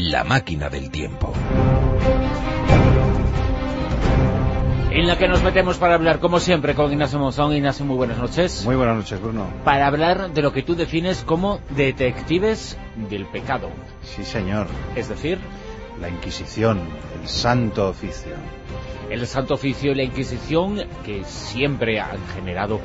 La máquina del tiempo. En la que nos metemos para hablar, como siempre, con Ignacio Monzón. Ignacio, muy buenas noches. Muy buenas noches, Bruno. Para hablar de lo que tú defines como detectives del pecado. Sí, señor. Es decir... La Inquisición, el Santo Oficio. El Santo Oficio y la Inquisición, que siempre han generado,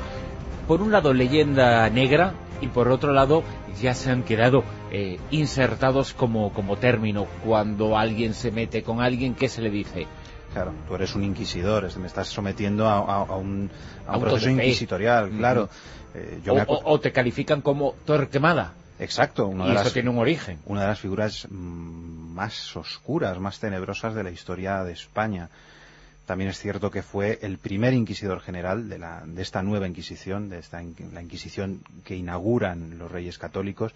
por un lado, leyenda negra, y por otro lado, ya se han quedado eh, insertados como, como término. Cuando alguien se mete con alguien, ¿qué se le dice? Claro, tú eres un inquisidor, me estás sometiendo a, un, proceso inquisitorial, claro. Eh, o, te califican como torquemada. Exacto. y eso tiene un origen. Una de las figuras mm, más oscuras, más tenebrosas de la historia de España. También es cierto que fue el primer inquisidor general de, la, de esta nueva Inquisición, de esta, la Inquisición que inauguran los reyes católicos,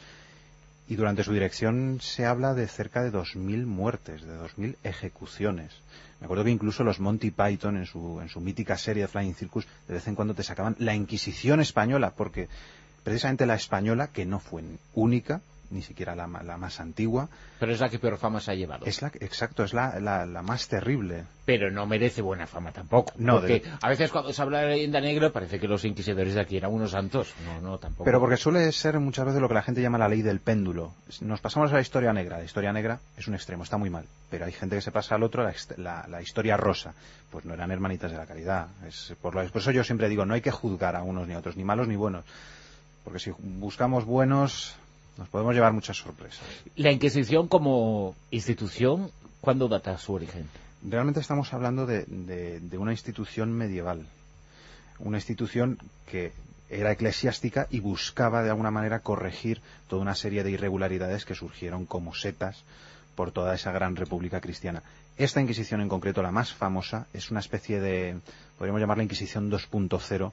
y durante su dirección se habla de cerca de 2.000 muertes, de 2.000 ejecuciones. Me acuerdo que incluso los Monty Python en su, en su mítica serie de Flying Circus de vez en cuando te sacaban la Inquisición española, porque precisamente la española, que no fue única, ni siquiera la, más antigua. Pero es la que peor fama se ha llevado. Es la, exacto, es la, más terrible. Pero no merece buena fama tampoco. No, porque a veces cuando se habla de leyenda negra parece que los inquisidores de aquí eran unos santos. No, no, tampoco. Pero porque suele ser muchas veces lo que la gente llama la ley del péndulo. Nos pasamos a la historia negra. La historia negra es un extremo, está muy mal. Pero hay gente que se pasa al otro, la, la historia rosa. Pues no eran hermanitas de la caridad. Es, por, lo, por eso yo siempre digo, no hay que juzgar a unos ni a otros, ni malos ni buenos. Porque si buscamos buenos, nos podemos llevar muchas sorpresas. La Inquisición como institución, ¿cuándo data su origen? Realmente estamos hablando de, una institución medieval. Una institución que era eclesiástica y buscaba de alguna manera corregir toda una serie de irregularidades que surgieron como setas por toda esa gran república cristiana. Esta Inquisición en concreto, la más famosa, es una especie de, podríamos llamarla Inquisición 2.0,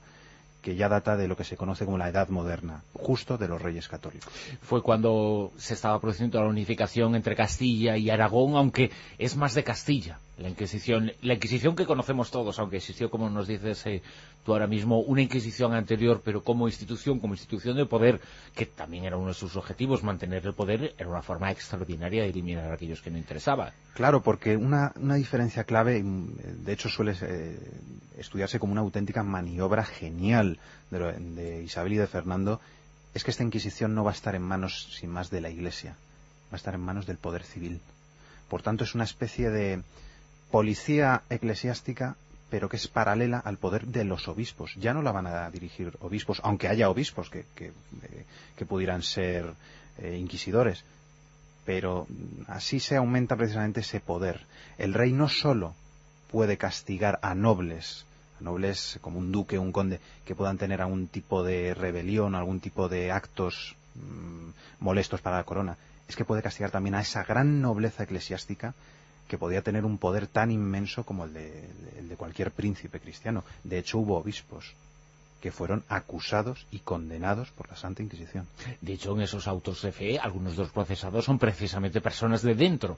que ya data de lo que se conoce como la Edad Moderna, justo de los Reyes Católicos. Fue cuando se estaba produciendo la unificación entre Castilla y Aragón, aunque es más de Castilla la Inquisición, la Inquisición que conocemos todos, aunque existió, como nos dices eh, tú ahora mismo, una Inquisición anterior, pero como institución, como institución de poder, que también era uno de sus objetivos, mantener el poder, era una forma extraordinaria de eliminar a aquellos que no interesaban. Claro, porque una, diferencia clave, de hecho suele eh, estudiarse como una auténtica maniobra genial de, de Isabel y de Fernando, es que esta Inquisición no va a estar en manos, sin más, de la Iglesia, va a estar en manos del poder civil. Por tanto, es una especie de policía eclesiástica pero que es paralela al poder de los obispos. Ya no la van a dirigir obispos, aunque haya obispos que, que, eh, pudieran ser eh, inquisidores. Pero así se aumenta precisamente ese poder. El rey no solo puede castigar a nobles, a nobles como un duque un conde, que puedan tener algún tipo de rebelión, algún tipo de actos mm, molestos para la corona, es que puede castigar también a esa gran nobleza eclesiástica que podía tener un poder tan inmenso como el de, cualquier príncipe cristiano. De hecho, hubo obispos que fueron acusados y condenados por la Santa Inquisición. De hecho, en esos autos de fe, algunos de los procesados son precisamente personas de dentro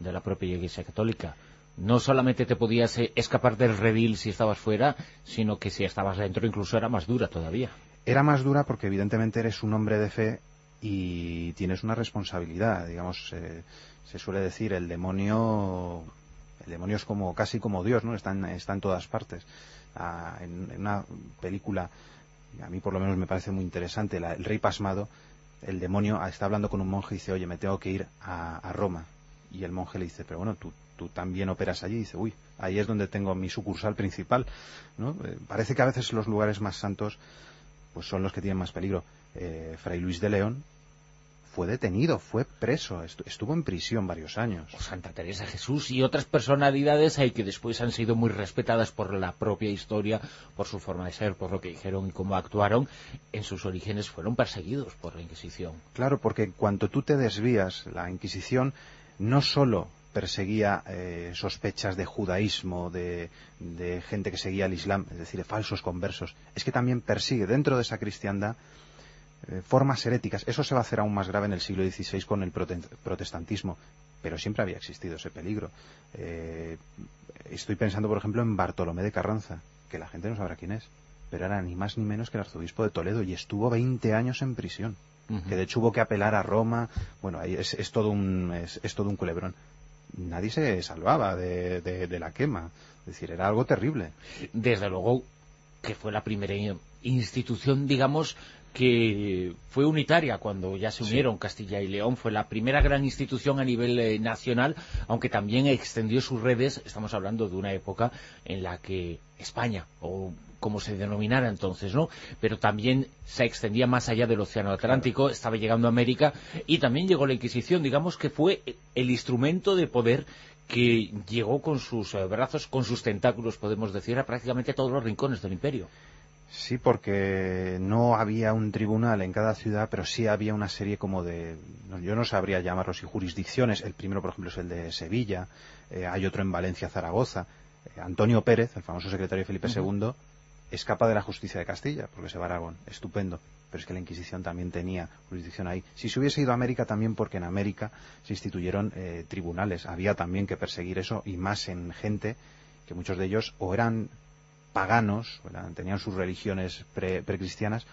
de la propia Iglesia Católica. No solamente te podías eh, escapar del redil si estabas fuera, sino que si estabas dentro incluso era más dura todavía. Era más dura porque evidentemente eres un hombre de fe y tienes una responsabilidad, digamos, se suele decir el demonio el demonio es como casi como Dios, ¿no? Está en, todas partes. Ah, en, una película, a mí por lo menos me parece muy interesante, El Rey Pasmado, el demonio está hablando con un monje y dice, oye, me tengo que ir a, Roma. Y el monje le dice, pero bueno, tú, tú también operas allí. Y dice, uy, ahí es donde tengo mi sucursal principal. ¿no? Eh, parece que a veces los lugares más santos pues son los que tienen más peligro. Eh, Fray Luis de León fue detenido, fue preso, estuvo en prisión varios años. Santa Teresa Jesús y otras personalidades hay que después han sido muy respetadas por la propia historia, por su forma de ser, por lo que dijeron y cómo actuaron, en sus orígenes fueron perseguidos por la Inquisición. Claro, porque en cuanto tú te desvías, la Inquisición no solo perseguía eh, sospechas de judaísmo, de, de gente que seguía el Islam, es decir, de falsos conversos, es que también persigue dentro de esa cristiandad eh, formas heréticas. Eso se va a hacer aún más grave en el siglo XVI con el protestantismo, pero siempre había existido ese peligro. Eh, estoy pensando, por ejemplo, en Bartolomé de Carranza, que la gente no sabrá quién es, pero era ni más ni menos que el arzobispo de Toledo y estuvo 20 años en prisión. que de hecho hubo que apelar a Roma. Bueno, es, es todo un es, todo un culebrón. Nadie se salvaba de, de, la quema. Es decir, era algo terrible. Desde luego que fue la primera institución, digamos, que fue unitaria cuando ya se unieron Castilla y León, fue la primera gran institución a nivel eh, nacional, aunque también extendió sus redes, estamos hablando de una época en la que España, o como se denominara entonces, ¿no? Pero también se extendía más allá del Océano Atlántico, estaba llegando a América, y también llegó la Inquisición, digamos que fue el instrumento de poder que llegó con sus eh, brazos, con sus tentáculos, podemos decir, a prácticamente todos los rincones del imperio. Sí, porque no había un tribunal en cada ciudad, pero sí había una serie como de, yo no sabría llamarlos y jurisdicciones. El primero, por ejemplo, es el de Sevilla, eh, hay otro en Valencia, Zaragoza. Eh, Antonio Pérez, el famoso secretario de Felipe II, escapa de la justicia de Castilla, porque se va a Aragón. Estupendo. Pero es que la Inquisición también tenía jurisdicción ahí. Si se hubiese ido a América, también porque en América se instituyeron eh, tribunales. Había también que perseguir eso, y más en gente que muchos de ellos o eran paganos, tenían sus religiones precristianas,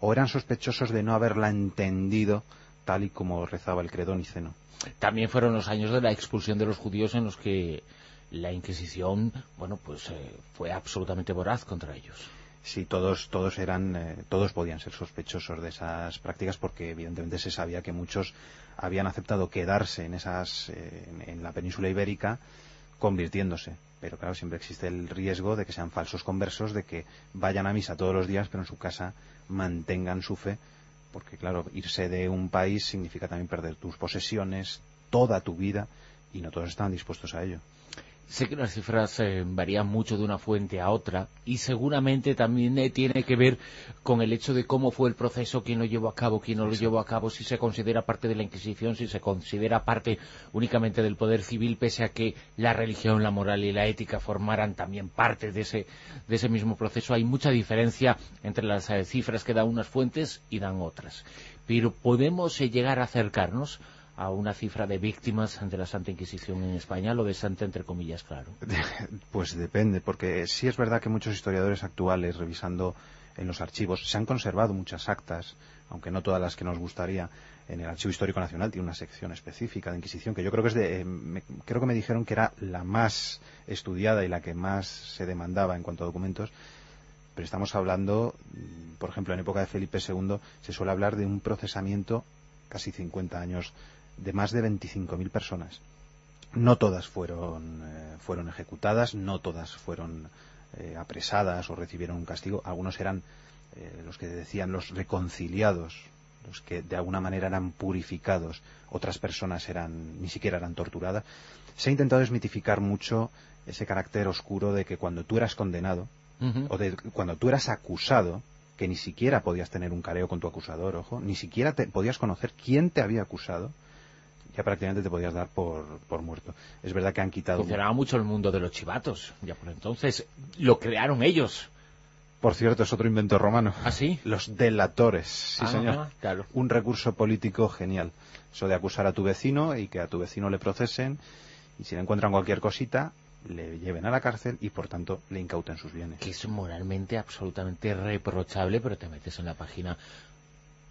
o eran sospechosos de no haberla entendido tal y como rezaba el credo niceno. También fueron los años de la expulsión de los judíos en los que la Inquisición, bueno, pues eh, fue absolutamente voraz contra ellos. Sí, todos, todos eran, eh, todos podían ser sospechosos de esas prácticas porque evidentemente se sabía que muchos habían aceptado quedarse en esas, eh, en la península ibérica, convirtiéndose pero claro, siempre existe el riesgo de que sean falsos conversos, de que vayan a misa todos los días, pero en su casa mantengan su fe, porque claro, irse de un país significa también perder tus posesiones, toda tu vida, y no todos están dispuestos a ello. Sé que las cifras eh, varían mucho de una fuente a otra y seguramente también eh, tiene que ver con el hecho de cómo fue el proceso, quién lo llevó a cabo, quién no lo llevó a cabo, si se considera parte de la Inquisición, si se considera parte únicamente del poder civil, pese a que la religión, la moral y la ética formaran también parte de ese, de ese mismo proceso. Hay mucha diferencia entre las eh, cifras que dan unas fuentes y dan otras. Pero podemos llegar a acercarnos a una cifra de víctimas ante la Santa Inquisición en España, lo de Santa entre comillas, claro. Pues depende, porque sí es verdad que muchos historiadores actuales, revisando en los archivos, se han conservado muchas actas, aunque no todas las que nos gustaría. En el Archivo Histórico Nacional tiene una sección específica de Inquisición que yo creo que es de, eh, creo que me dijeron que era la más estudiada y la que más se demandaba en cuanto a documentos. Pero estamos hablando, por ejemplo, en época de Felipe II se suele hablar de un procesamiento casi 50 años de más de 25.000 personas. No todas fueron, eh, fueron ejecutadas, no todas fueron eh, apresadas o recibieron un castigo. Algunos eran eh, los que decían los reconciliados, los que de alguna manera eran purificados. Otras personas eran ni siquiera eran torturadas. Se ha intentado desmitificar mucho ese carácter oscuro de que cuando tú eras condenado o de cuando tú eras acusado, que ni siquiera podías tener un careo con tu acusador, ojo, ni siquiera te, podías conocer quién te había acusado, ya prácticamente te podías dar por, por muerto. Es verdad que han quitado... Funcionaba mucho el mundo de los chivatos, ya por entonces. Lo crearon ellos. Por cierto, es otro invento romano. ¿Ah, sí? Los delatores, sí señor. Claro. Un recurso político genial. Eso de acusar a tu vecino y que a tu vecino le procesen y si le encuentran cualquier cosita, le lleven a la cárcel y por tanto le incauten sus bienes. Que es moralmente absolutamente reprochable, pero te metes en la página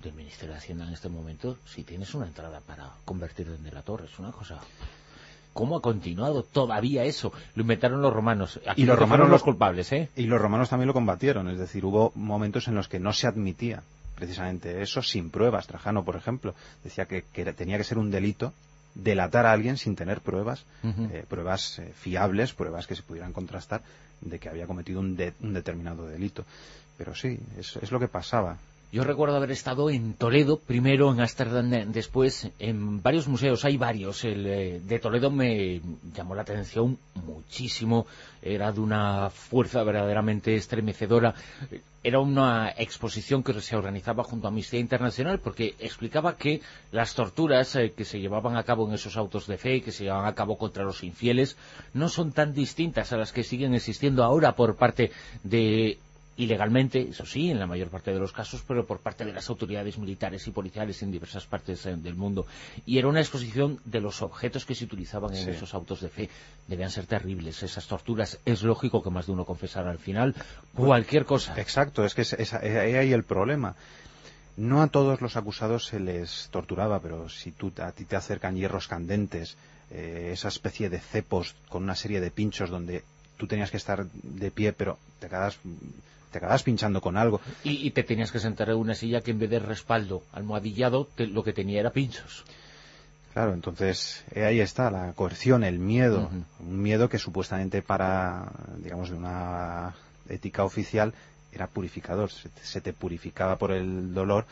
del Ministerio de Hacienda en este momento si tienes una entrada para convertirte en delator. Es una cosa... ¿Cómo ha continuado todavía eso? Lo inventaron los romanos. y los romanos los culpables, ¿eh? Y los romanos también lo combatieron. Es decir, hubo momentos en los que no se admitía precisamente eso sin pruebas. Trajano, por ejemplo, decía que, tenía que ser un delito delatar a alguien sin tener pruebas, eh, pruebas eh, fiables, pruebas que se pudieran contrastar de que había cometido un, un determinado delito. Pero sí, es, lo que pasaba. Yo recuerdo haber estado en Toledo, primero en Ámsterdam, después en varios museos, hay varios. El eh, de Toledo me llamó la atención muchísimo, era de una fuerza verdaderamente estremecedora. Era una exposición que se organizaba junto a Amnistía Internacional porque explicaba que las torturas eh, que se llevaban a cabo en esos autos de fe, que se llevaban a cabo contra los infieles, no son tan distintas a las que siguen existiendo ahora por parte de ilegalmente, eso sí, en la mayor parte de los casos, pero por parte de las autoridades militares y policiales en diversas partes eh, del mundo. Y era una exposición de los objetos que se utilizaban en esos autos de fe. Debían ser terribles esas torturas. Es lógico que más de uno confesara al final cualquier cosa. Exacto, es que es, ahí hay el problema. no a todos los acusados se les torturaba, pero si tú, a ti te acercan hierros candentes, eh, esa especie de cepos con una serie de pinchos donde tú tenías que estar de pie, pero te acabas, te acabas pinchando con algo. Y, te tenías que sentar en una silla que en vez de respaldo almohadillado, lo que tenía era pinchos. Claro, entonces eh, ahí está la coerción, el miedo, un miedo que supuestamente para, digamos, de una ética oficial era purificador, se te, purificaba por el dolor,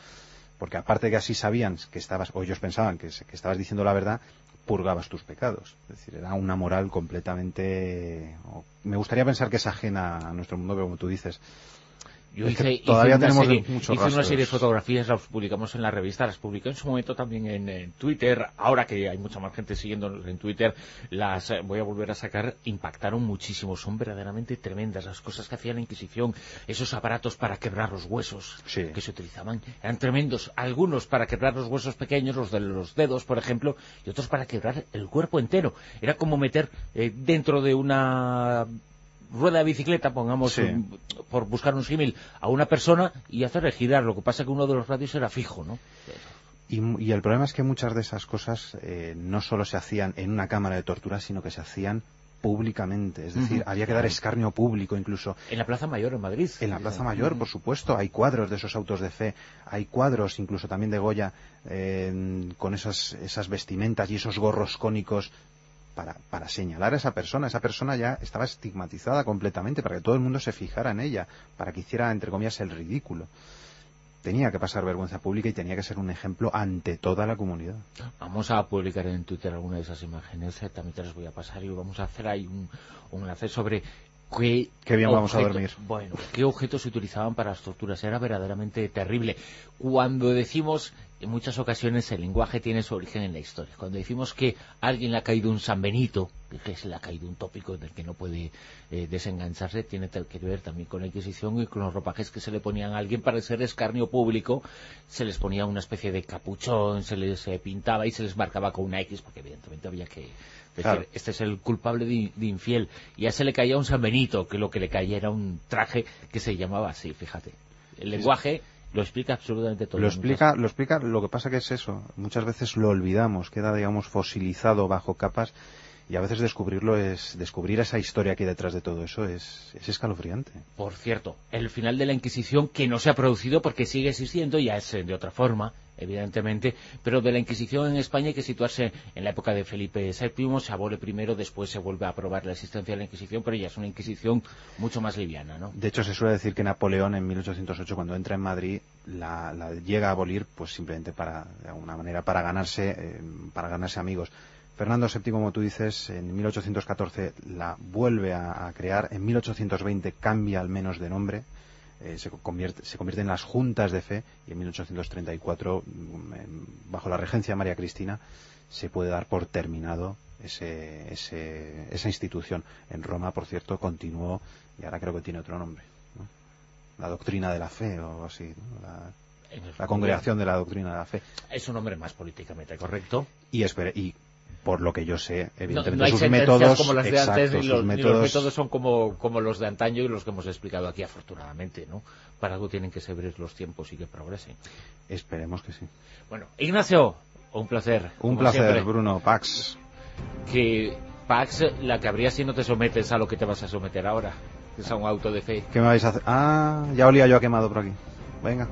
porque aparte que así sabían que estabas, o ellos pensaban que, que estabas diciendo la verdad, purgabas tus pecados. Es decir, era una moral completamente... Me gustaría pensar que es ajena a nuestro mundo, pero como tú dices, yo hice, todavía tenemos serie, hice una serie de fotografías, las publicamos en la revista, las publiqué en su momento también en, Twitter. Ahora que hay mucha más gente siguiéndonos en Twitter, las eh, voy a volver a sacar. Impactaron muchísimo, son verdaderamente tremendas las cosas que hacía la Inquisición. Esos aparatos para quebrar los huesos que se utilizaban eran tremendos. Algunos para quebrar los huesos pequeños, los de los dedos, por ejemplo, y otros para quebrar el cuerpo entero. Era como meter eh, dentro de una rueda de bicicleta, pongamos, por buscar un símil, a una persona y hacerle girar. Lo que pasa es que uno de los radios era fijo, ¿no? Y, el problema es que muchas de esas cosas eh, no solo se hacían en una cámara de tortura, sino que se hacían públicamente, es decir, había que dar escarnio público incluso. En la Plaza Mayor en Madrid. En la Plaza Mayor, por supuesto, hay cuadros de esos autos de fe, hay cuadros incluso también de Goya eh, con esas, esas vestimentas y esos gorros cónicos para, para, señalar a esa persona. Esa persona ya estaba estigmatizada completamente para que todo el mundo se fijara en ella, para que hiciera, entre comillas, el ridículo. Tenía que pasar vergüenza pública y tenía que ser un ejemplo ante toda la comunidad. Vamos a publicar en Twitter alguna de esas imágenes, eh, también te las voy a pasar y vamos a hacer ahí un, un enlace sobre Qué, bien vamos a dormir. Bueno, qué objetos se utilizaban para las torturas. Era verdaderamente terrible. Cuando decimos, en muchas ocasiones el lenguaje tiene su origen en la historia. Cuando decimos que alguien le ha caído un San Benito, que se le ha caído un tópico del que no puede eh, desengancharse, tiene que ver también con la Inquisición y con los ropajes que se le ponían a alguien para ser escarnio público. Se les ponía una especie de capuchón, se les eh, pintaba y se les marcaba con una X, porque evidentemente había que este es el culpable de, infiel. Y a ese le caía un San Benito, que lo que le caía era un traje que se llamaba así, fíjate. El lenguaje lo explica absolutamente todo. Lo explica, lo explica, lo que pasa que es eso. Muchas veces lo olvidamos, queda, digamos, fosilizado bajo capas y a veces descubrirlo es descubrir esa historia que hay detrás de todo eso es, es, escalofriante. Por cierto, el final de la Inquisición que no se ha producido porque sigue existiendo ya es de otra forma evidentemente, pero de la Inquisición en España hay que situarse en la época de Felipe VII, se abole primero, después se vuelve a aprobar la existencia de la Inquisición, pero ya es una Inquisición mucho más liviana, ¿no? De hecho, se suele decir que Napoleón en 1808, cuando entra en Madrid, la, llega a abolir, pues simplemente para, de alguna manera, para ganarse, eh, para ganarse amigos. Fernando VII, como tú dices, en 1814 la vuelve a crear, en 1820 cambia al menos de nombre, eh, se, convierte, se convierte en las juntas de fe y en 1834, mm, bajo la regencia de María Cristina, se puede dar por terminado ese, esa institución. En Roma, por cierto, continuó, y ahora creo que tiene otro nombre, la doctrina de la fe o así, la, congregación de la doctrina de la fe. Es un nombre más políticamente correcto. Y, espere, y por lo que yo sé, evidentemente sus métodos como las de antes, ni los, métodos... son como, como los de antaño y los que hemos explicado aquí afortunadamente, ¿no? Para algo tienen que ser los tiempos y que progresen. Esperemos que sí. Bueno, Ignacio, un placer. Un placer, Bruno, Pax. Que Pax, la que habría si no te sometes a lo que te vas a someter ahora, que es a un auto de fe. ¿Qué me vais a hacer? Ah, ya olía yo a quemado por aquí. Venga.